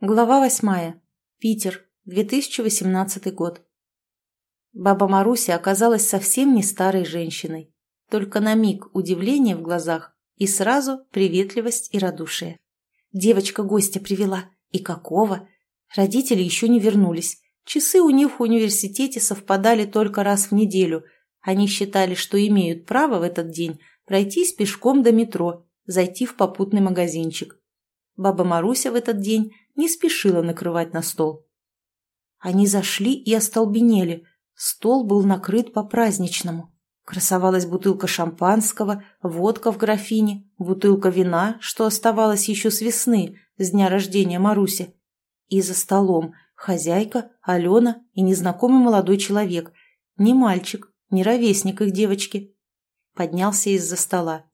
Глава восьмая. Питер. 2018 год. Баба Маруся оказалась совсем не старой женщиной. Только на миг удивление в глазах и сразу приветливость и радушие. Девочка гостя привела. И какого? Родители еще не вернулись. Часы у них в университете совпадали только раз в неделю. Они считали, что имеют право в этот день пройтись пешком до метро, зайти в попутный магазинчик. Баба Маруся в этот день не спешила накрывать на стол. Они зашли и остолбенели. Стол был накрыт по-праздничному. Красовалась бутылка шампанского, водка в графине, бутылка вина, что оставалось еще с весны, с дня рождения Маруси. И за столом хозяйка, Алена и незнакомый молодой человек. Не мальчик, не ровесник их девочки. Поднялся из-за стола.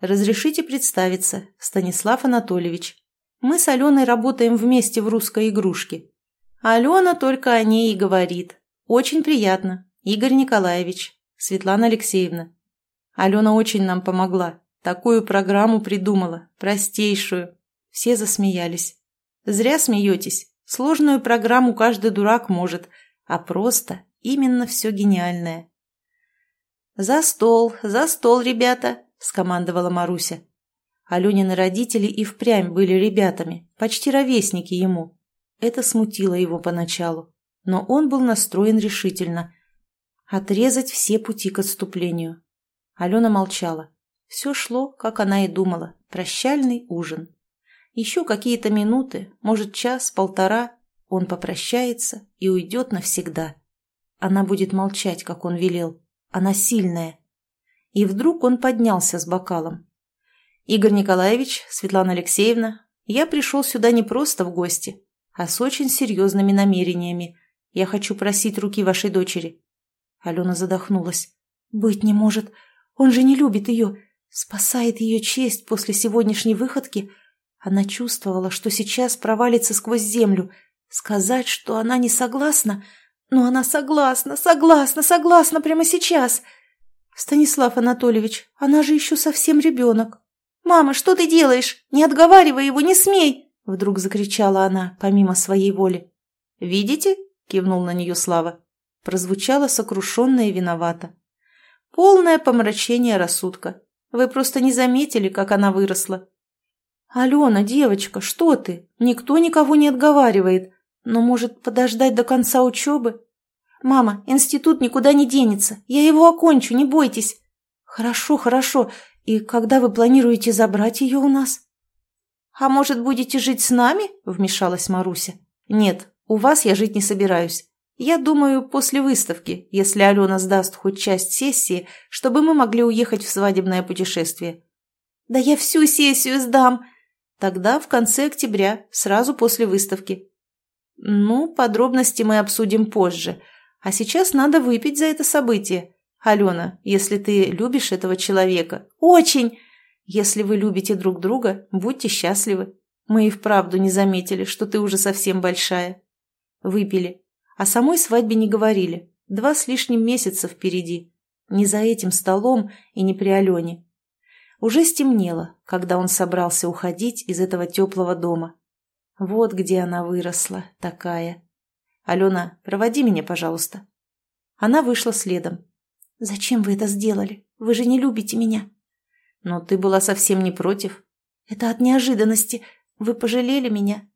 «Разрешите представиться, Станислав Анатольевич. Мы с Аленой работаем вместе в русской игрушке. Алена только о ней и говорит. Очень приятно. Игорь Николаевич, Светлана Алексеевна. Алена очень нам помогла. Такую программу придумала. Простейшую. Все засмеялись. Зря смеетесь. Сложную программу каждый дурак может. А просто именно все гениальное. «За стол, за стол, ребята!» – скомандовала Маруся. Аленины родители и впрямь были ребятами, почти ровесники ему. Это смутило его поначалу, но он был настроен решительно. Отрезать все пути к отступлению. Алена молчала. Все шло, как она и думала, прощальный ужин. Еще какие-то минуты, может час, полтора, он попрощается и уйдет навсегда. Она будет молчать, как он велел. Она сильная. И вдруг он поднялся с бокалом. Игорь Николаевич, Светлана Алексеевна, я пришел сюда не просто в гости, а с очень серьезными намерениями. Я хочу просить руки вашей дочери». Алена задохнулась. «Быть не может. Он же не любит ее. Спасает ее честь после сегодняшней выходки. Она чувствовала, что сейчас провалится сквозь землю. Сказать, что она не согласна? Но она согласна, согласна, согласна прямо сейчас. Станислав Анатольевич, она же еще совсем ребенок. «Мама, что ты делаешь? Не отговаривай его, не смей!» Вдруг закричала она, помимо своей воли. «Видите?» – кивнул на нее Слава. Прозвучало сокрушенно и виновато. «Полное помрачение рассудка. Вы просто не заметили, как она выросла». «Алена, девочка, что ты? Никто никого не отговаривает. Но, может, подождать до конца учебы?» «Мама, институт никуда не денется. Я его окончу, не бойтесь». «Хорошо, хорошо. «И когда вы планируете забрать ее у нас?» «А может, будете жить с нами?» – вмешалась Маруся. «Нет, у вас я жить не собираюсь. Я думаю, после выставки, если Алена сдаст хоть часть сессии, чтобы мы могли уехать в свадебное путешествие». «Да я всю сессию сдам!» «Тогда в конце октября, сразу после выставки». «Ну, подробности мы обсудим позже. А сейчас надо выпить за это событие. Алена, если ты любишь этого человека, очень, если вы любите друг друга, будьте счастливы. Мы и вправду не заметили, что ты уже совсем большая. Выпили. О самой свадьбе не говорили. Два с лишним месяца впереди. Не за этим столом и не при Алене. Уже стемнело, когда он собрался уходить из этого теплого дома. Вот где она выросла, такая. «Алена, проводи меня, пожалуйста». Она вышла следом. «Зачем вы это сделали? Вы же не любите меня». «Но ты была совсем не против». «Это от неожиданности. Вы пожалели меня?»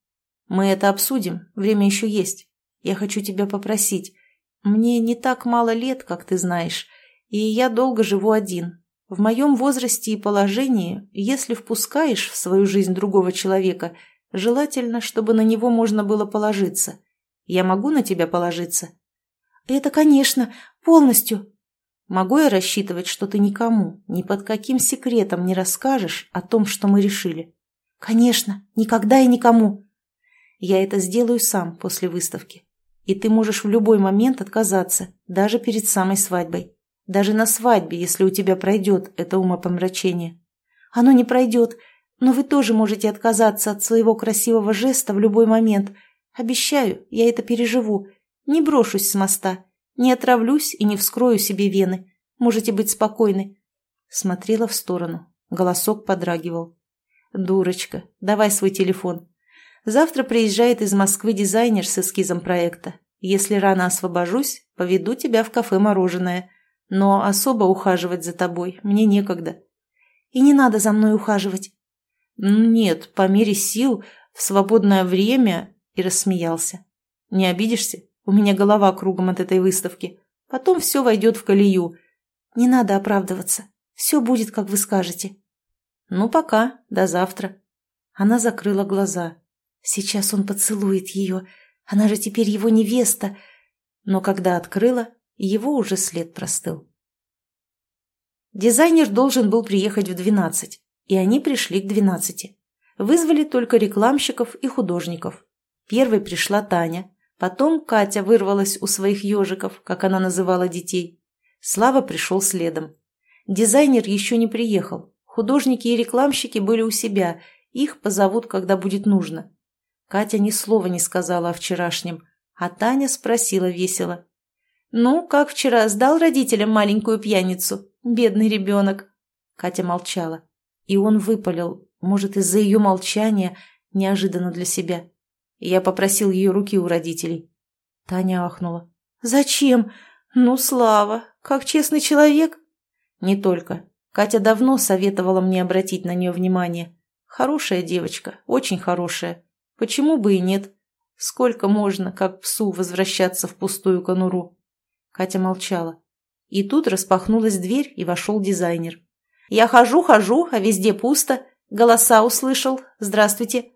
«Мы это обсудим. Время еще есть. Я хочу тебя попросить. Мне не так мало лет, как ты знаешь, и я долго живу один. В моем возрасте и положении, если впускаешь в свою жизнь другого человека, желательно, чтобы на него можно было положиться. Я могу на тебя положиться?» «Это, конечно, полностью», Могу я рассчитывать, что ты никому, ни под каким секретом не расскажешь о том, что мы решили? Конечно, никогда и никому. Я это сделаю сам после выставки. И ты можешь в любой момент отказаться, даже перед самой свадьбой. Даже на свадьбе, если у тебя пройдет это умопомрачение. Оно не пройдет, но вы тоже можете отказаться от своего красивого жеста в любой момент. Обещаю, я это переживу. Не брошусь с моста не отравлюсь и не вскрою себе вены. Можете быть спокойны. Смотрела в сторону. Голосок подрагивал. «Дурочка, давай свой телефон». Завтра приезжает из Москвы дизайнер с эскизом проекта. Если рано освобожусь, поведу тебя в кафе «Мороженое». Но особо ухаживать за тобой мне некогда. И не надо за мной ухаживать. Нет, по мере сил, в свободное время, и рассмеялся. Не обидишься? У меня голова кругом от этой выставки. Потом все войдет в колею. Не надо оправдываться. Все будет, как вы скажете. Ну, пока. До завтра. Она закрыла глаза. Сейчас он поцелует ее. Она же теперь его невеста. Но когда открыла, его уже след простыл. Дизайнер должен был приехать в двенадцать, и они пришли к двенадцати. Вызвали только рекламщиков и художников. Первой пришла Таня, потом Катя вырвалась у своих ежиков, как она называла детей. Слава пришел следом. Дизайнер еще не приехал. Художники и рекламщики были у себя, их позовут, когда будет нужно. Катя ни слова не сказала о вчерашнем, а Таня спросила весело. «Ну, как вчера, сдал родителям маленькую пьяницу? Бедный ребенок!» Катя молчала. И он выпалил, может, из-за ее молчания, неожиданно для себя. Я попросил ее руки у родителей. Таня ахнула. «Зачем? Ну, Слава, как честный человек?» «Не только. Катя давно советовала мне обратить на нее внимание. Хорошая девочка, очень хорошая. Почему бы и нет? Сколько можно, как псу, возвращаться в пустую конуру? Катя молчала. И тут распахнулась дверь, и вошел дизайнер. «Я хожу, хожу, а везде пусто. Голоса услышал. Здравствуйте».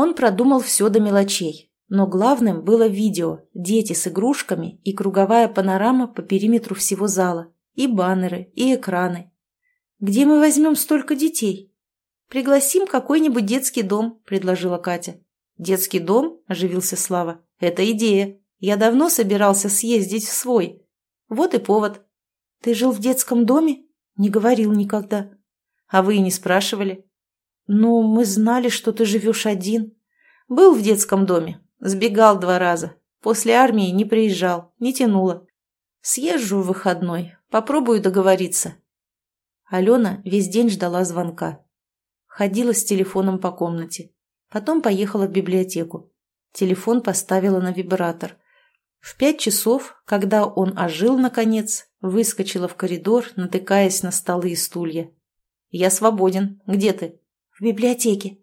Он продумал все до мелочей. Но главным было видео, дети с игрушками и круговая панорама по периметру всего зала, и баннеры, и экраны. «Где мы возьмем столько детей?» «Пригласим какой-нибудь детский дом», — предложила Катя. «Детский дом?» – оживился Слава. «Это идея. Я давно собирался съездить в свой. Вот и повод». «Ты жил в детском доме?» «Не говорил никогда». «А вы и не спрашивали?» «Ну, мы знали, что ты живешь один». «Был в детском доме. Сбегал два раза. После армии не приезжал, не тянуло. Съезжу в выходной, попробую договориться». Алена весь день ждала звонка. Ходила с телефоном по комнате. Потом поехала в библиотеку. Телефон поставила на вибратор. В пять часов, когда он ожил, наконец, выскочила в коридор, натыкаясь на столы и стулья. «Я свободен. Где ты?» «В библиотеке».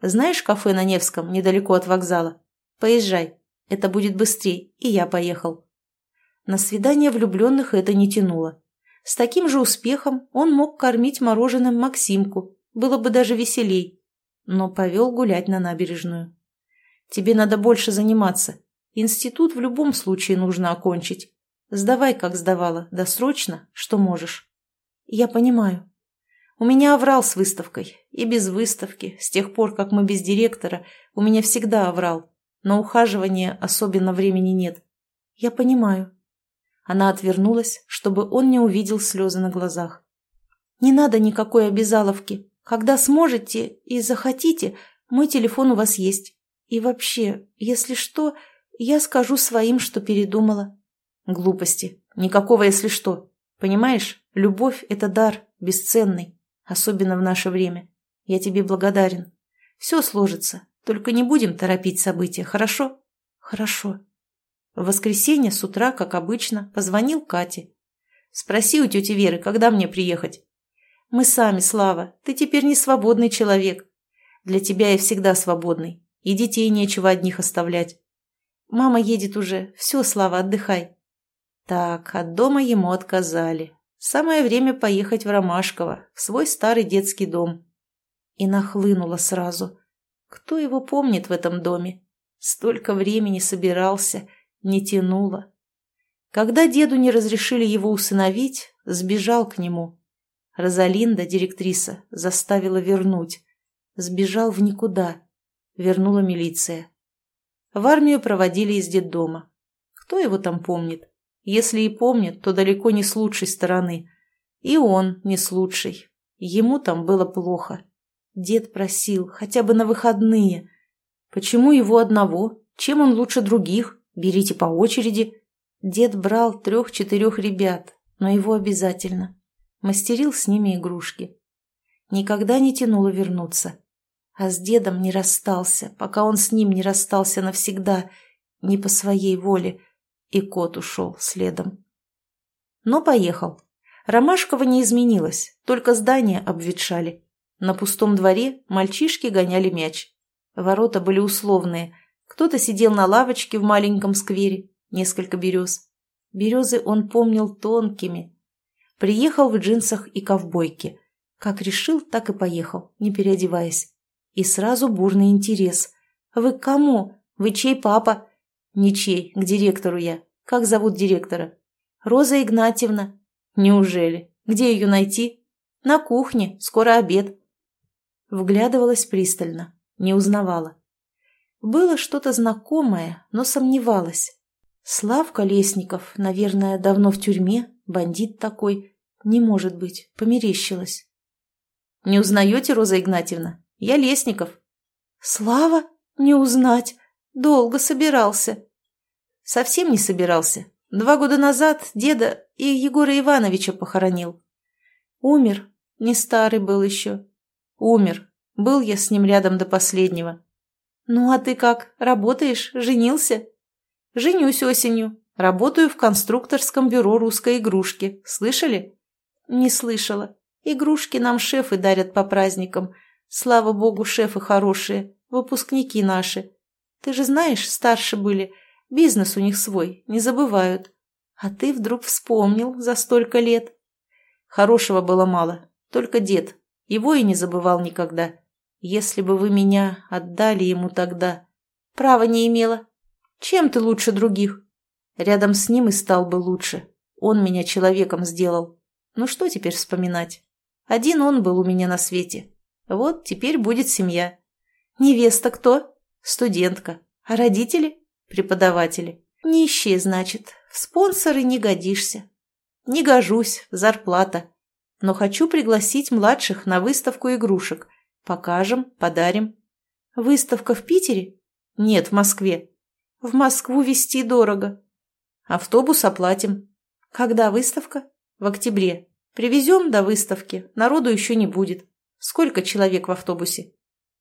«Знаешь кафе на Невском, недалеко от вокзала? Поезжай. Это будет быстрее, и я поехал». На свидание влюбленных это не тянуло. С таким же успехом он мог кормить мороженым Максимку. Было бы даже веселей но повел гулять на набережную. «Тебе надо больше заниматься. Институт в любом случае нужно окончить. Сдавай, как сдавала, досрочно, что можешь». «Я понимаю. У меня оврал с выставкой. И без выставки. С тех пор, как мы без директора, у меня всегда оврал. На ухаживание особенно времени нет. Я понимаю». Она отвернулась, чтобы он не увидел слезы на глазах. «Не надо никакой обязаловки. Когда сможете и захотите, мой телефон у вас есть. И вообще, если что, я скажу своим, что передумала. Глупости. Никакого «если что». Понимаешь, любовь – это дар, бесценный, особенно в наше время. Я тебе благодарен. Все сложится, только не будем торопить события, хорошо? Хорошо. В воскресенье с утра, как обычно, позвонил Кате. Спроси у тети Веры, когда мне приехать. Мы сами, Слава. Ты теперь не свободный человек. Для тебя я всегда свободный. И детей нечего одних оставлять. Мама едет уже. Все, Слава, отдыхай. Так, от дома ему отказали. Самое время поехать в Ромашково, в свой старый детский дом. И нахлынуло сразу. Кто его помнит в этом доме? Столько времени собирался, не тянуло. Когда деду не разрешили его усыновить, сбежал к нему, Розалинда, директриса, заставила вернуть. Сбежал в никуда. Вернула милиция. В армию проводили из детдома. Кто его там помнит? Если и помнит, то далеко не с лучшей стороны. И он не с лучшей. Ему там было плохо. Дед просил, хотя бы на выходные. Почему его одного? Чем он лучше других? Берите по очереди. Дед брал трех-четырех ребят, но его обязательно мастерил с ними игрушки. Никогда не тянуло вернуться. А с дедом не расстался, пока он с ним не расстался навсегда, не по своей воле. И кот ушел следом. Но поехал. Ромашкова не изменилась, только здания обветшали. На пустом дворе мальчишки гоняли мяч. Ворота были условные. Кто-то сидел на лавочке в маленьком сквере, несколько берез. Березы он помнил тонкими. Приехал в джинсах и ковбойке. Как решил, так и поехал, не переодеваясь. И сразу бурный интерес. «Вы кому? Вы чей папа?» «Ничей, к директору я. Как зовут директора?» «Роза Игнатьевна». «Неужели? Где ее найти?» «На кухне. Скоро обед». Вглядывалась пристально. Не узнавала. Было что-то знакомое, но сомневалась. Славка Лесников, наверное, давно в тюрьме, бандит такой. Не может быть, померещилась. «Не узнаете, Роза Игнатьевна? Я Лесников». «Слава? Не узнать. Долго собирался». «Совсем не собирался. Два года назад деда и Егора Ивановича похоронил. Умер. Не старый был еще. Умер. Был я с ним рядом до последнего. Ну а ты как, работаешь, женился? Женюсь осенью. Работаю в конструкторском бюро русской игрушки. Слышали? Не слышала. Игрушки нам шефы дарят по праздникам. Слава богу, шефы хорошие, выпускники наши. Ты же знаешь, старше были. Бизнес у них свой, не забывают. А ты вдруг вспомнил за столько лет. Хорошего было мало, только дед. Его и не забывал никогда. Если бы вы меня отдали ему тогда. Права не имела. Чем ты лучше других? Рядом с ним и стал бы лучше. Он меня человеком сделал. Ну что теперь вспоминать? Один он был у меня на свете. Вот теперь будет семья. Невеста кто? Студентка. А родители? Преподаватели. Нищие, значит. В спонсоры не годишься. Не гожусь, зарплата. Но хочу пригласить младших на выставку игрушек – Покажем, подарим. Выставка в Питере? Нет, в Москве. В Москву везти дорого. Автобус оплатим. Когда выставка? В октябре. Привезем до выставки. Народу еще не будет. Сколько человек в автобусе?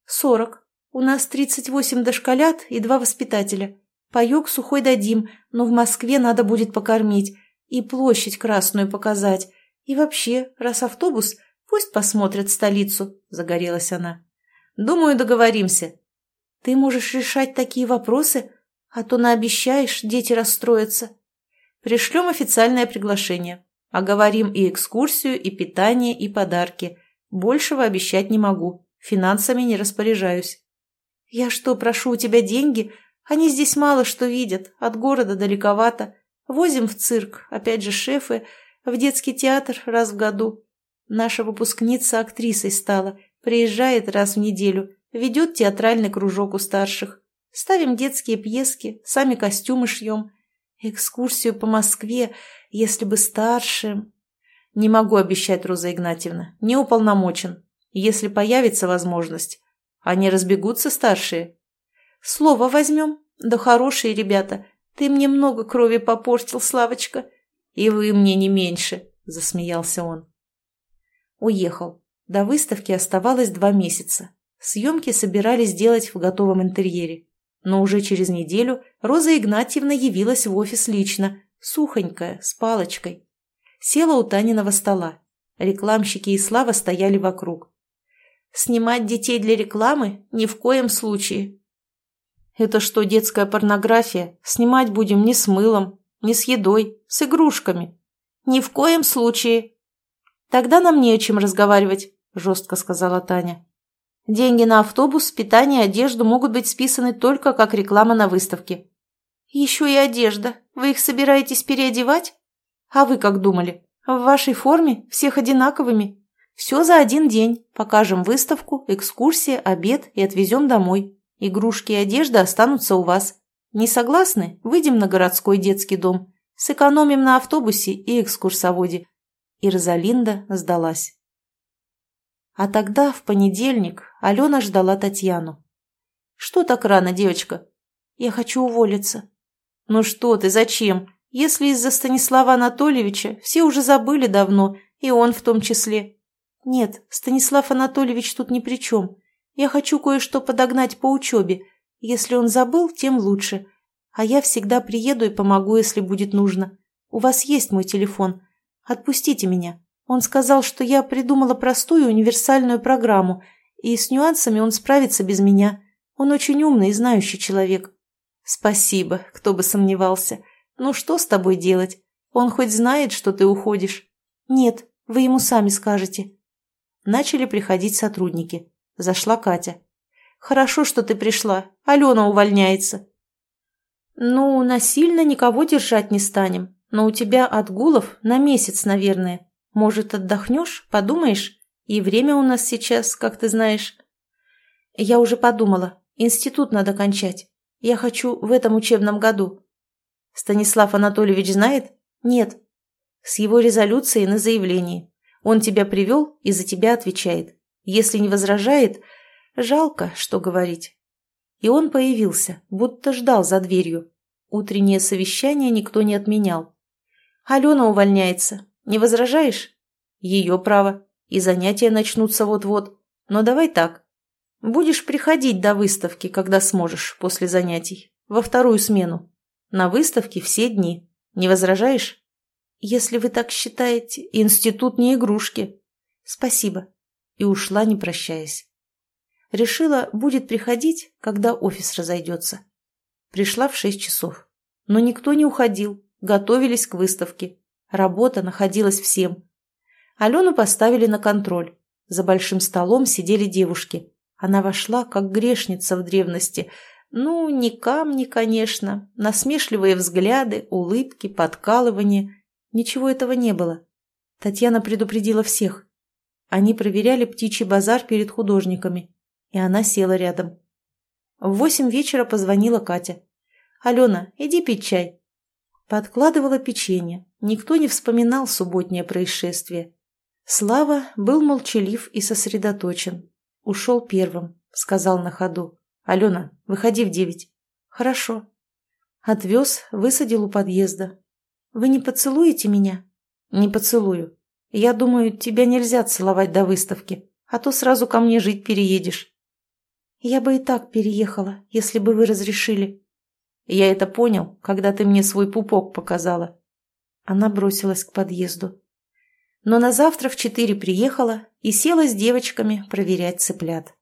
Сорок. У нас тридцать восемь дошколят и два воспитателя. Паек сухой дадим, но в Москве надо будет покормить. И площадь красную показать. И вообще, раз автобус, Пусть посмотрят столицу, — загорелась она. Думаю, договоримся. Ты можешь решать такие вопросы, а то наобещаешь, дети расстроятся. Пришлем официальное приглашение. Оговорим и экскурсию, и питание, и подарки. Большего обещать не могу. Финансами не распоряжаюсь. Я что, прошу у тебя деньги? Они здесь мало что видят, от города далековато. Возим в цирк, опять же шефы, в детский театр раз в году. Наша выпускница актрисой стала, приезжает раз в неделю, ведет театральный кружок у старших. Ставим детские пьески, сами костюмы шьем. Экскурсию по Москве, если бы старше... Не могу обещать, Роза Игнатьевна, не уполномочен. Если появится возможность. Они разбегутся старшие. Слово возьмем. Да хорошие ребята. Ты мне много крови попортил, Славочка. И вы мне не меньше, засмеялся он. Уехал. До выставки оставалось два месяца. Съемки собирались делать в готовом интерьере. Но уже через неделю Роза Игнатьевна явилась в офис лично, сухонькая, с палочкой. Села у Таниного стола. Рекламщики и Слава стояли вокруг. «Снимать детей для рекламы? Ни в коем случае!» «Это что, детская порнография? Снимать будем не с мылом, не с едой, с игрушками!» «Ни в коем случае!» «Тогда нам не о чем разговаривать», – жестко сказала Таня. «Деньги на автобус, питание, одежду могут быть списаны только как реклама на выставке». «Еще и одежда. Вы их собираетесь переодевать? А вы как думали? В вашей форме, всех одинаковыми. Все за один день. Покажем выставку, экскурсия, обед и отвезем домой. Игрушки и одежда останутся у вас. Не согласны? Выйдем на городской детский дом. Сэкономим на автобусе и экскурсоводе и Розалинда сдалась. А тогда, в понедельник, Алена ждала Татьяну. «Что так рано, девочка?» «Я хочу уволиться». «Ну что ты, зачем? Если из-за Станислава Анатольевича все уже забыли давно, и он в том числе». «Нет, Станислав Анатольевич тут ни при чем. Я хочу кое-что подогнать по учебе. Если он забыл, тем лучше. А я всегда приеду и помогу, если будет нужно. У вас есть мой телефон. Отпустите меня. Он сказал, что я придумала простую универсальную программу, и с нюансами он справится без меня. Он очень умный и знающий человек. Спасибо, кто бы сомневался. Ну что с тобой делать? Он хоть знает, что ты уходишь? Нет, вы ему сами скажете. Начали приходить сотрудники. Зашла Катя. «Хорошо, что ты пришла. Алена увольняется». «Ну, насильно никого держать не станем. Но у тебя отгулов на месяц, наверное. Может, отдохнешь, подумаешь? И время у нас сейчас, как ты знаешь». «Я уже подумала. Институт надо кончать. Я хочу в этом учебном году». «Станислав Анатольевич знает?» «Нет». «С его резолюцией на заявлении. Он тебя привел и за тебя отвечает. Если не возражает, жалко, что говорить. И он появился, будто ждал за дверью. Утреннее совещание никто не отменял. Алена увольняется. Не возражаешь? Ее право. И занятия начнутся вот-вот. Но давай так. Будешь приходить до выставки, когда сможешь, после занятий. Во вторую смену. На выставке все дни. Не возражаешь? Если вы так считаете, институт не игрушки. Спасибо и ушла, не прощаясь. Решила, будет приходить, когда офис разойдется. Пришла в шесть часов. Но никто не уходил, готовились к выставке. Работа находилась всем. Алену поставили на контроль. За большим столом сидели девушки. Она вошла, как грешница в древности. Ну, не камни, конечно. Насмешливые взгляды, улыбки, подкалывания. Ничего этого не было. Татьяна предупредила всех. Они проверяли птичий базар перед художниками, и она села рядом. В восемь вечера позвонила Катя. «Алена, иди пить чай». Подкладывала печенье. Никто не вспоминал субботнее происшествие. Слава был молчалив и сосредоточен. Ушел первым, сказал на ходу. «Алена, выходи в девять». «Хорошо». Отвез, высадил у подъезда. «Вы не поцелуете меня?» «Не поцелую. Я думаю, тебя нельзя целовать до выставки, а то сразу ко мне жить переедешь. Я бы и так переехала, если бы вы разрешили. Я это понял, когда ты мне свой пупок показала. Она бросилась к подъезду. Но на завтра в четыре приехала и села с девочками проверять цыплят.